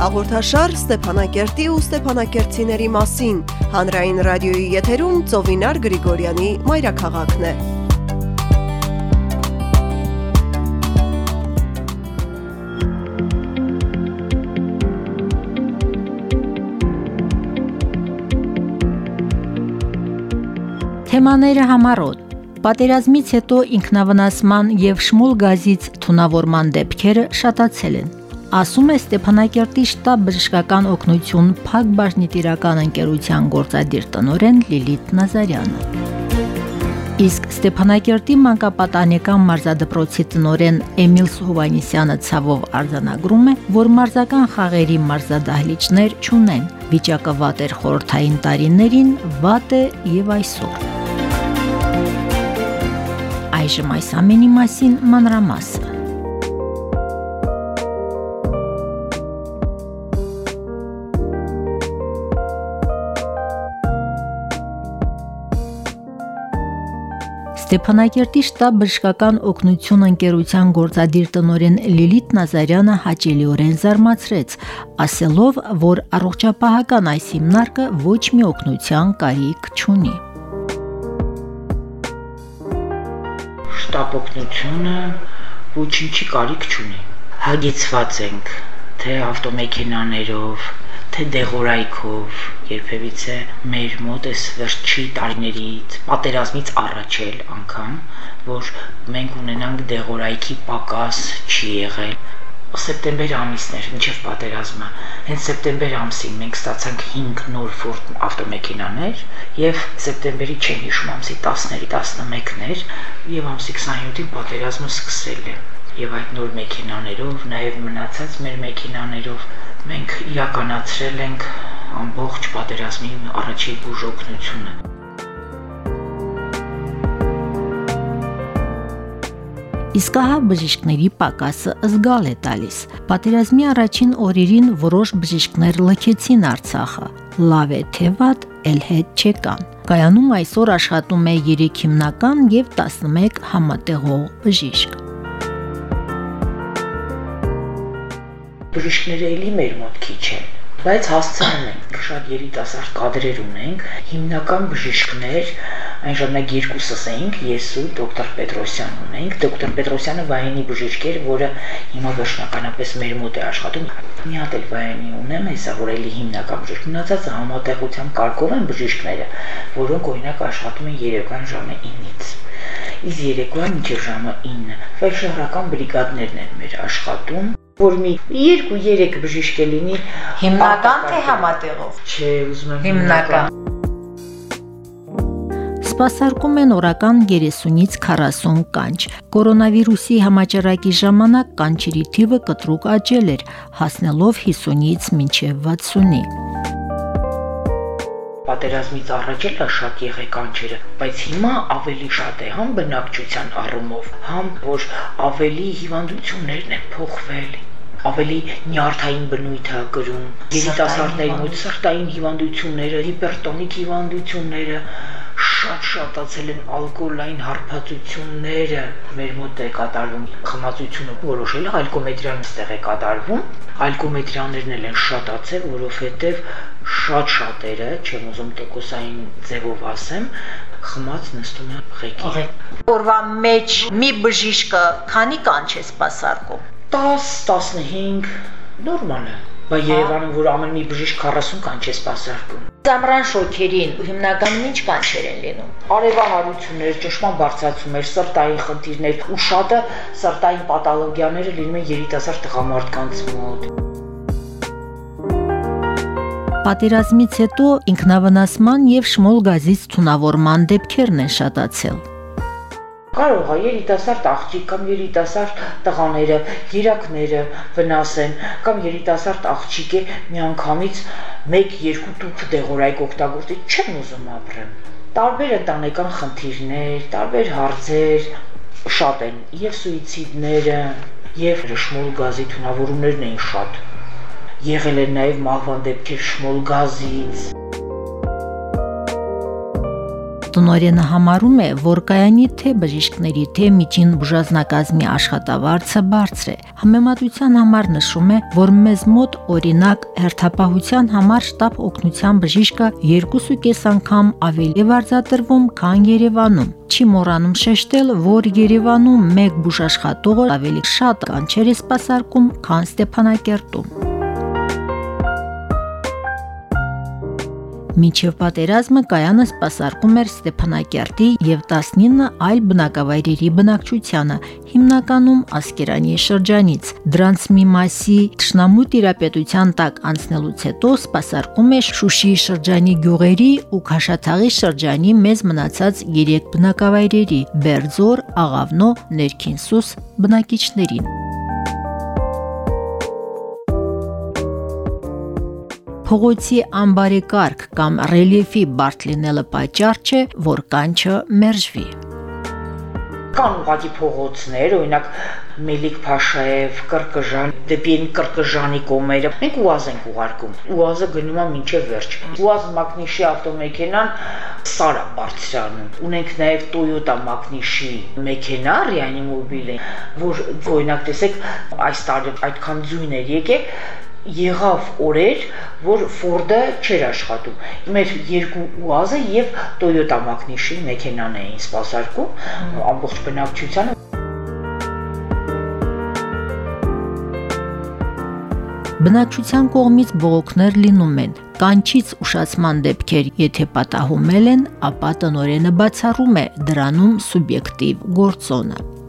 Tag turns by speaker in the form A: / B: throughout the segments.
A: Հաղորդաշար Ստեփանակերտի ու Ստեփանակերտցիների մասին հանրային ռադիոյի եթերում Ծովինար Գրիգորյանի մայրաքաղաքն է։
B: Թեմաները համառոտ Պատերազմից հետո ինքնավնասման եւ շմուլ գազից թունավորման դեպքերը շատացել են։ Ասում է Ստեփանակերտի շտաբ բժշկական օգնություն Փակ բաժնետիրական ընկերության գործադիր տնօրեն Լիլիթ Նազարյանը։ Իսկ Ստեփանակերտի մանկապատանեկան մարզադպրոցի տնօրեն Էմիլ Սոհովանիսյանը ցավով արձանագրում է, որ մարզական խաղերի մարզադահլիճներ չունեն։ Վիճակը վատ էր խորթային տարիներին, վատ է եւ այսօր։ Այժմ այս ամենի մասին մանրամասը։ Ստեփանակերտի շտաբ բժշկական օգնություն ընկերության գործադիր տնօրեն Լիլիթ Նազարյանը հաճելիորեն զարմացրեց, ասելով, որ առողջապահական այս հիմնարկը ոչ մի օգնության կարիք չունի։
C: Շտաբ օգնությունը ոչինչի կարիք չունի։ Հագեցված ենք թե ավտոմեքենաներով, թե դեղորայքով երբևիցե մեր մոտ էս վերջի տարիներից պատերազմից առաջ էլ անգամ որ մենք ունենանք դեղորայքի պակաս չի եղել սեպտեմբեր ամիսն էր մինչև պատերազմը հենց սեպտեմբեր ամսին մենք ստացանք 5 նոր Ford ավտոմեքենաներ եւ սեպտեմբերի չեմ հիշում ամսի 10-ների 11-ներ եւ ամսի 27-ին պատերազմը սկսել է եւ այդ նոր մեքենաներով նաեւ մնացած մեր մեքենաներով մենք իրականացրել ենք ամբողջ պատերազմի առաջի բուժօգնությունը։
B: Իսկ ահա բժիշկների պակասը զգալ է տալիս։ Պատերազմի առաջին օրերին որոշ բժիշկներ լքեցին Արցախը։ Լավ է թե վատ, էլ հետ չեկան։ Կայանում այսօր աշխատում է 3 հիմնական եւ 11 համատեղող բժիշկ։
C: Բժիշկները էլի մեր մոտ քիչ են բայց հասցնում ենք շատ երիտասարդ կադրեր ունենք հիմնական բժիշկներ այն ժամանակ երկուսս էինք ես ու դոկտոր Պետրոսյան ունենք դոկտոր Պետրոսյանը վայենի բժիշկ էր որը հիմա վերջնականապես մեր մոտ է աշխատում մի հատ էլ վայենի ունեմ հեսա որ էլի հիմնական բժիշկ մնացածը համատեղության կարգով են բժիշկները որոնք օրինակ աշխատում են երեկոյան ժամը 9-ից իսկ երեկոյան մինչև ժամը 9 ֆելշերական բրիգադներն են մեր աշխատում որ մի 2-3 բժիշկ է լինի
B: հիմնական թե համատեղով
C: չէ ուզում եմ
B: հիմնական Սպասարկում են օրական 30-ից 40 կանչ։ Կորոնավիրուսի համաճարակի ժամանակ կանչերի թիվը կտրուկ աճել էր, հասնելով 50-ից մինչև 60-ի
C: պատերազմից առաջ էլ շատ եղե կանչերը, բայց հիմա ավելի շատ է համ բնակչության առումով, համ որ ավելի հիվանդություններն են փոխվել, ավելի նյարդային բնույթ է կրում երիտասարդների մոտ սրտային հիվանդությունները, հիպերտոնիկ հիվանդությունները շատ շատացել են ալկոհոլային հարբածությունները մեր մոտ է կատարվում խմացությունը որոշել է ալկոմետրիան ստեղ է կատարվում ալկոմետրիաներն էլ են շատացել որովհետև շատ շատերը չեմ ուզում տոկոսային ձևով ասեմ խմած նստում է ղեկի
B: օրվա մեջ մի բժիշկը քանի կանչ է սպասարկում
C: 10-15 նորմալ է Բա Երևանում որ ամեն մի բժիշկ 40 կանչ է սպասարկում։
B: Ծամրան շոքերին հիմնականում ինչ կանչեր են լինում։
C: Արևանարություններ, ճշմարտ բարձրացումներ, սրտային խնդիրներ ու շատը սրտային պաթոլոգիաները լինում են երիտասարդ տղամարդկանց մոտ։
B: Պատերազմից հետո ինքնավնասման եւ շմոլ գազից թունավորման դեպքերն են շատացել։
C: Կարող է երիտասարդ աղջիկ կամ երիտասարդ տղաները, երակները վնասեն կամ երիտասարդ աղջիկը միանգամից 1-2 տուփ դեղորայք օգտագործի, չեմ ուզում ապրեմ։ Տարբեր ընտանեկան խնդիրներ, տարբեր հարցեր շատ են, եւ սուիցիդները, եւ շմոլ գազի թունավորումներն են շատ։ Եղել են նաեւ մահվան դեպքեր շմոլ գազից
B: Տնորենը համարում է, որ կայանի թե բժիշկների, թե միջին բուժազնակազմի աշխատավարձը բարձր է։ Համեմատության համար նշում է, որ մեզ մոտ օրինակ հերթապահության համար շտաբ օգնության բժիշկը 2.5 անգամ ավելի վարձատրվում, քան Երևանում։ Չի մոռանում շեշտել, որ Երևանում մեկ բուժաշխատողը ավելի շատ կանչեր է սպասարկում, քան Ստեփանակերտում։ Մինչև պատերազմը կայանը սպասարկում էր Ստեփանակերտի եւ 19 այլ բնակավայրերի բնակչությանը, հիմնականում Ասկերանի շրջանից։ Դրանց մի մասի ճշնամու տիրապետության տակ անցնելուց հետո սպասարկում է Շուշի շրջանի գյուղերի ու Քաշաթաղի շրջանի մեզ մնացած 3 բնակավայրերի՝ Բերձոր, Աղավնո, Ներքինսուս բնակիչներին։ Փողոցի ամբարեկարգ կամ ռելիեֆի բարդ լինելը պատճառ չէ, որ կանչը մերժվի։
C: Կան ուղղակի փողոցներ, օրինակ Մելիք Փաշաև, Կրկժան, դեպի Կրկժանի կողմերը։ Մենք ՈՒԱԶ ենք ուղարկում։ ՈՒԱԶ-ը գնում է մինչև վերջ։ ՈՒԱԶ Մակնիշի ավտոմեքենան Սարա բարձրանում։ Ունենք նաև Toyota Magnishi մեքենա Reanimobile, որ օրինակ տեսեք այս տարի այդքան ձույներ եկել եղավ օրեր, որ Ford-ը չէր աշխատում։ Մեր երկու ՈՒԱԶ-ը եւ Toyota Magnishi մեքենան էին սպասարկում ամբողջ բնակչությանը
B: Բնակչության կողմից բողոքներ լինում են։ Կանչից ուշացման դեպքեր, եթե պատահումել են, ապա տնորենը բացառում է դրանում սուբյեկտիվ գործոնը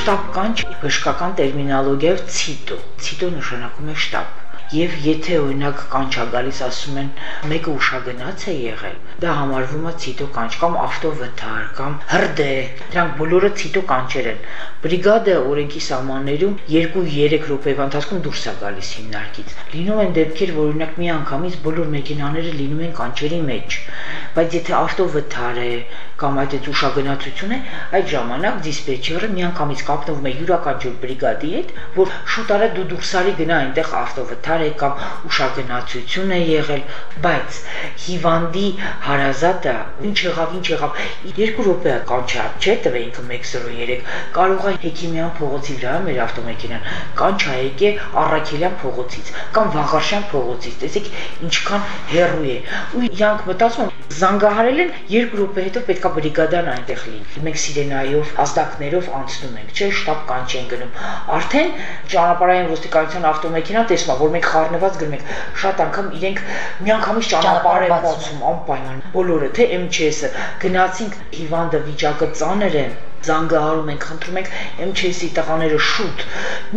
C: շտաբ կանչ բժշկական տերմինոլոգիայով ցիտո։ Ցիտո նշանակում է շտաբ եւ եթե օրինակ կանչա գալիս ասում են մեկը ուշագնաց է եղել դա համարվում է ցիտո կանչ կամ ավտովթար կամ հրդե դրանք բոլորը ցիտո կանչեր են բրիգադը օրենքի սահմաններում 2-3 րոպեվա ընթացքում դուրս է գալիս հիմնարկից լինում են դեպքեր որ օրինակ մի անգամից բոլոր մեքենաները լինում են կանչերի մեջ բայց եթե ավտովթար է կամ այդ այդ ուշագնացություն է այդ ժամանակ դիսպեչերը միանգամից կապնվում է յուրաքանչյուր բրիգադի հետ որ շուտ արա դու դուրս արի գնա այնտեղ ավտովթար է կամ ուշագնացություն է եղել, բայց հիվանդի հարազատը ինչ եղավ, ինչ եղավ, 2 րոպե կանչա, չէ՞ տվե ինքը 103, կարող է Հեքիմյան փողոցի վրա մեր ավտոմեքենան կանչա եկե Առաքելյան փողոցից կամ Վաղարշյան փողոցից, տեսեք ինչքան հեռու է։ Ու իրանք մտածում զանգահարել են 2 րոպե հետո պետքա բրիգադան այնտեղ լինի։ Մենք սիրենայով, ազդակներով անցնում ենք, չէ՞, շտաբ կանչ են գնում։ Արդեն ճանապարհային ոստիկանության ավտոմեքենան տեսնում է, որ մենք խառնված գրում ենք շատ անգամ իրենք միանգամից ճանապարհ են բացում անպայման բոլորը թե MЧS-ը գնացինք հիվանդը վիճակը ծանր է զանգահարում ենք, խնդրում ենք MЧS-ի տղաները շուտ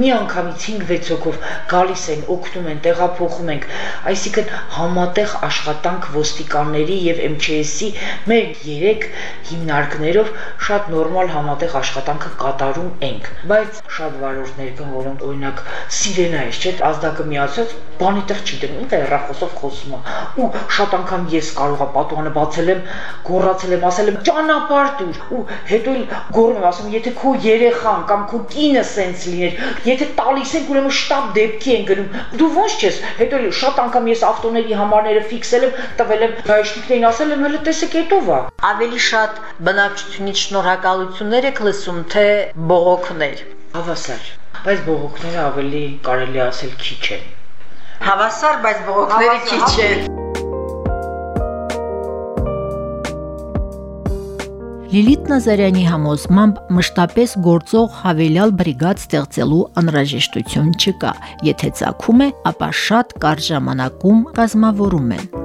C: մի անգամից 5-6 հոգով գալիս են, օգնում են, տեղափոխում ենք, այսինքն համատեղ աշխատանք ոստիկանների եւ MЧS-ի մեր 3 հիմնարկներով շատ նորմալ համատեղ աշխատանքը կատարում ենք, բայց շատ վարորդներ կան, որոնք օրինակ սիրենա է, չէ՞, ազդակը միացած, բանի տեղ չի դնում, ինքը հեռախոսով խոսում է։ Ու շատ անգամ ես կարողա պատուանը բացել եմ, գոռացել եմ, ասել եմ ճանապարհ դուր, ու հետո գոռում եմ, ասում եթե քո երեխան կամ քո կինը սենց լիներ, եթե տալիս են, ուրեմն շտաբ դեպքի են գնում։ Դու ո՞նց ես։ Հետո էլ շատ անգամ ես ավտոների համարները ֆիքսել եմ, տվել եմ գայշնիկներին, ասել եմ, հələ տեսեք հետով է։
B: Ավելի շատ բնակչությունից շնորհակալություններ եք լսում, թե բողոքներ։
C: Հավասար, բայց բողոքները ավելի կարելի ասել քիչ են։
B: Հավասար, բայց բողոքները քիչ են։ Լիլիթ Նազարյանի համոզմամբ մշտապես գործող հավելյալ բրիգադ ստեղծելու անհրաժեշտություն չկա։ Եթե ցակում է, ապա շատ կարճ ժամանակում կազմավորում են։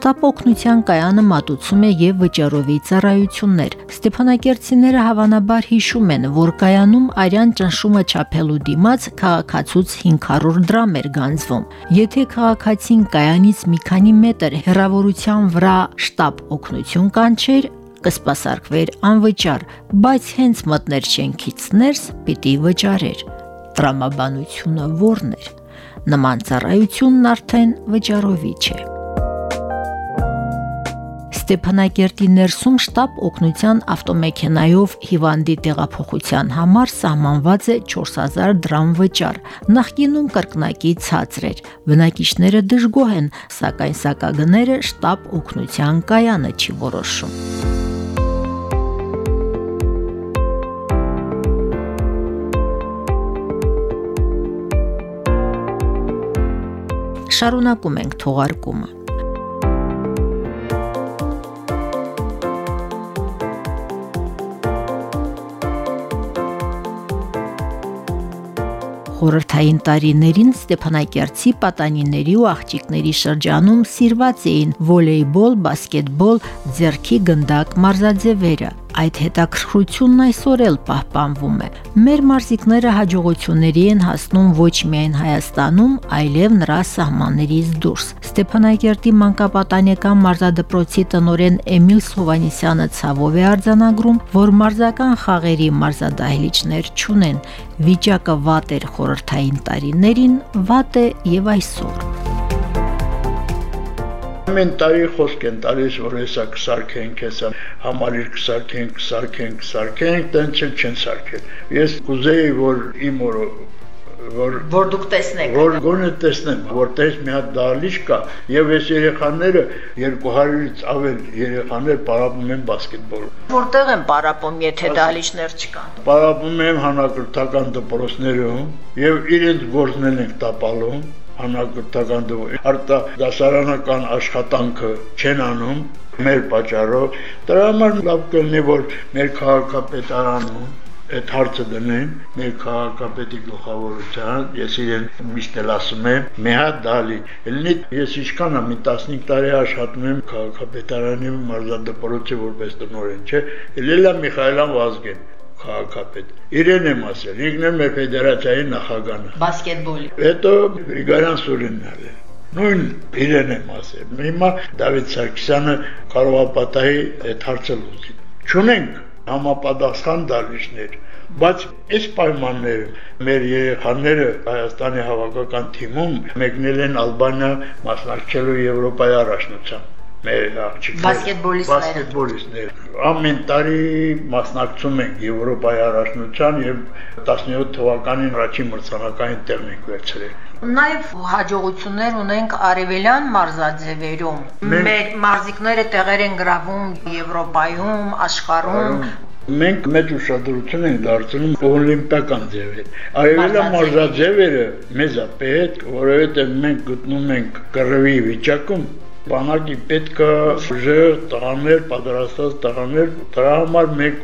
B: Շտապ օգնության կայանը մատուցում է եւ վճարովի ծառայություններ։ Ստեփանակերտցիները հավանաբար հիշում են, որ կայանում արյան ճնշումը չափելու դիմաց քաղաքացուց 500 դրամ էր գանձվում։ Եթե քաղաքացին կայանից մի քանի մետր հեռավորության վրա շտապ օգնություն կանչեր, կսպասարկվեր անվճար, բայց հենց մտներ շենքից ներս պիտի վճարեր։ Տրամաբանությունը ո՞րն էր։ Նման ծառայությունն արդեն վճարովի չէ։ Ստեփանակերտի ներսում շտաբ օգնության ավտոմեքենայով հիվանդի տեղափոխության համար սահմանված է 4000 դրամ վճար։ Նախկինում կրկնակի ցածր էր։ Բնակիչները դժգոհ են, սակայն սակագները շտաբ օգնության կայանը չի որոշում։ շարունակում ենք թողարկումը։ Խորհրդային տարիներին Ստեփանակերտի պատանիների ու աղջիկների շրջանում սիրված էին վոլեյբոլ, բասկետբոլ, ձեռքի գնդակ մարզաձևերը։ Այդ հետաքրքրությունն այսօր էլ պահպանվում է։ Մեր մարզիկները հաջողությունների են հասնում ոչ միայն Հայաստանում, այլև նրա սահմաններից դուրս։ Ստեփանակերտի մանկապատանեկան մարզադպրոցի տնորեն Էմիլ Սովանիսյանը ցավով է արձանագրում, որ մարզական խաղերի մարզադահլիճներ չունեն։ Վիճակը վատ էր խորհրդային տարիներին, վատ է եւ այսօր։
D: Ամեն տարի խոսք են տալիս, որ հեսա կսարքենք, հեսա համալիր կսարքենք, կսարքենք, կսարքենք, տենց էլ չեն սարքել։ Ես կուզեի, որ իմ
B: որ որ դուք տեսնեք
D: որ գոնե տեսնեմ որտեղ մի հատ դալիճ կա եւ այս երեխաները 200-ից ավել երեխաներ պարապում են բասկետբոլ
B: որտեղ են պարապում եթե դալիճներ չկան?
D: Պարապում են հանրակրթական դպրոցներում եւ իրենց գործներն են տապալում հանրակրթական արտա դասարանական աշխատանքը չեն անում մեր պատճառով դրա համար լավ կլինի որ մեր քաղաքապետարանում այդ հարցը դնեն մեր քաղաքապետի գլխավորության, ես իրեն միշտ էլ ասում եմ, մի հատ դալի։ Լինի ես ինչքան եմ 15 տարի աշխատում եմ քաղաքապետարանի մարզադպրոցի որպես տնօրեն, չէ։ Լիլա Միխայելյան Վազգեն քաղաքապետ։ Իրեն եմ ասել, ինքն է ֆեդերացիայի նախագահը։
B: Բասկետբոլի։
D: Հետո Գրիգորյան Սուրինն է նույն իրեն եմ ասել։ Հիմա Դավիթ Սարգսյանը կարող է պատահի այդ հարցը լուծի։ Չունենք համապատասխան դալիճներ, բայց այս պայմանները մեր երեխաները Հայաստանի հավաքական թիմում մեկնել են Ալբանիա մասնակցելու Եվրոպայի առաջնության մեր աղջիկները
B: բասկետբոլիստները
D: բասկետբոլիստներ ամեն տարի մասնակցում ենք Եվրոպայի առաջնության եւ 17 թվականին առաջին մրցանակային տեղն ենք վերցրել
B: Նաև հաջողություններ ունենք արևելյան մարզաձևերում։ Մեր մարզիկները տեղեր են գրավում Եվրոպայում, աշխարհում,
D: մենք մեծ ուշադրություն ենք դարձնում օլիմպիական ձևեր։ Արևելյան մարզաձևերը մեզ է պետք, որովհետև մենք գտնում ենք կռվի վիճակում բանակի պետք է ուժեղ տղաներ, պատրաստած տղաներ, դրա համար մենք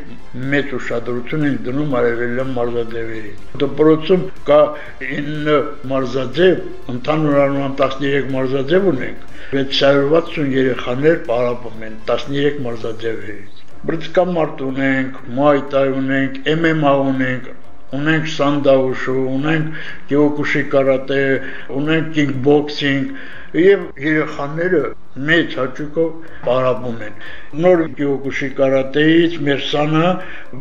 D: մեծ ուշադրություն ենք դնում արևելյան մարզաձևերի։ Դպրոցում կա 9 մարզաձև, ընդհանուր առմամբ 13 մարզաձև ունենք, 660 երեխաներ պարապում են 13 մարզաձևերից։ Բրծկամարտ ունենք, մայտայ ունենք, MMA ունենք, ունենք սանդաուշու, ունենք կիոկուշի կարատե, ունենք կինգբոքսինգ, եւ երեխաները մեծ հաճույքով բարապում են։ Նոր Գյուղուշի կարատեից մեր սանը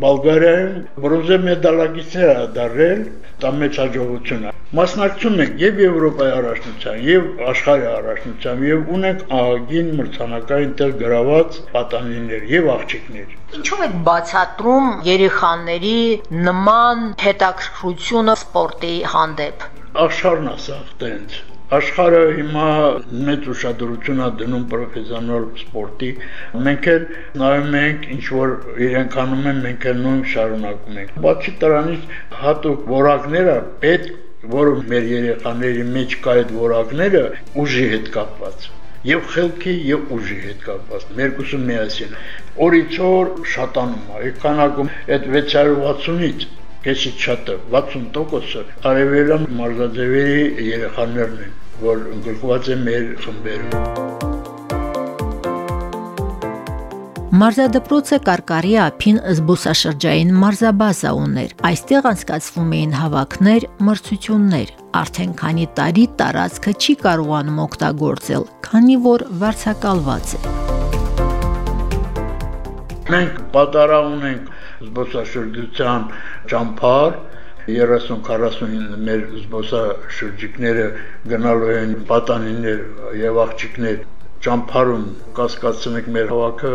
D: Բուլղարիայում բրոնզե մեդալակիցներ ա դարել, դա մեծ հաջողություն է։ Մասնակցում ենք եւ Եվրոպայի առաջնության, եւ աշխարհի առաջնության, եւ ունենք ահագին մրցանակային տեղ գրաված պատանիներ եւ աղջիկներ։
B: Ինչու եք բացատրում երեխաների նման հետաքրքրությունը սպորտի հանդեպ։
D: Աշխարհն է սա տենց Աշխարհը հիմա մեծ ուշադրություն է դնում պրոֆեսիոնալ սպորտի։ Մենք էլ նայում ենք ինչ որ իրենք անում են, մենք էլ նույն շարունակում ենք։ Բացի դրանից հատուկ որակները պետք, որը մեր երեխաների մեջ կա այդ որակները ուժի հետ կապված եւ խելքի եւ ուժի հետ կապված երկուսը միասին օրից օր շատանում է քանակում այդ 660-ից քեչից շատը 60%-ը արևելյան մարզաձևերի երեխաներն են, որ ընդգրկված են մեր խմբերում։
B: Մարզադպրոցը Կարկարի ափին զբոսաշրջային մարզաբազա ուներ։ Այստեղ անցկացվում էին հավաքներ, մրցություններ։ Արդեն քանի տարի տարածքը չի կարողանում օգտագործել, քանի որ վարձակալված է։
D: Մենք պատարա ունենք զբոսաշրջության ճամփար 30-40 մեր զբոսաշրջիկները գնալու են պատանիներ եւ աղջիկներ ճամփարում կասկածում մեր հավաքը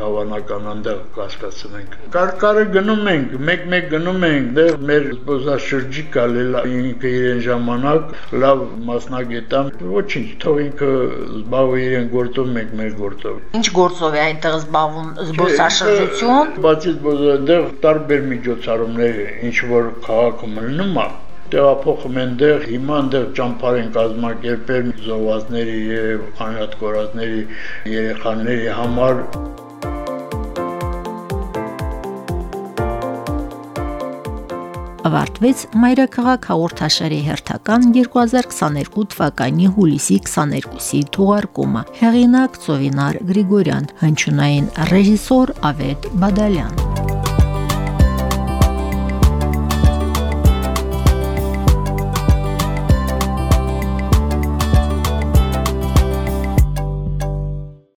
D: հավանական անդեղ կասկածում ենք։ Կարկարը գնում ենք, մեկ-մեկ գնում ենք, դեռ մեր զբոսաշրջիկը լել ինքը իրեն ժամանակ լավ մասնագետամ, ոչինչ, թող ինքը զբաղվի իրեն գործով, մենք մեր գործով։
B: Ինչ գործով է այնտեղ զբաղվում զբոսաշրջություն։
D: Բացի դեռ տարբեր միջոցառումներ, ինչ որ քաղաքում լինում է, տեղափոխում են դեղ, հիմա այնտեղ ճամփար են կազմակերպել զոհվածների եւ անհատ կորածների երեխաների համար
B: ավարտվեց Մայրաքաղաք հաղորդաշարի հերթական 2022 թվականի հուլիսի 22-ի թողարկումը։ Հեղինակ Ծովինար Գրիգորյան, հնչյունային ռեժիսոր Ավետ Բադալյան։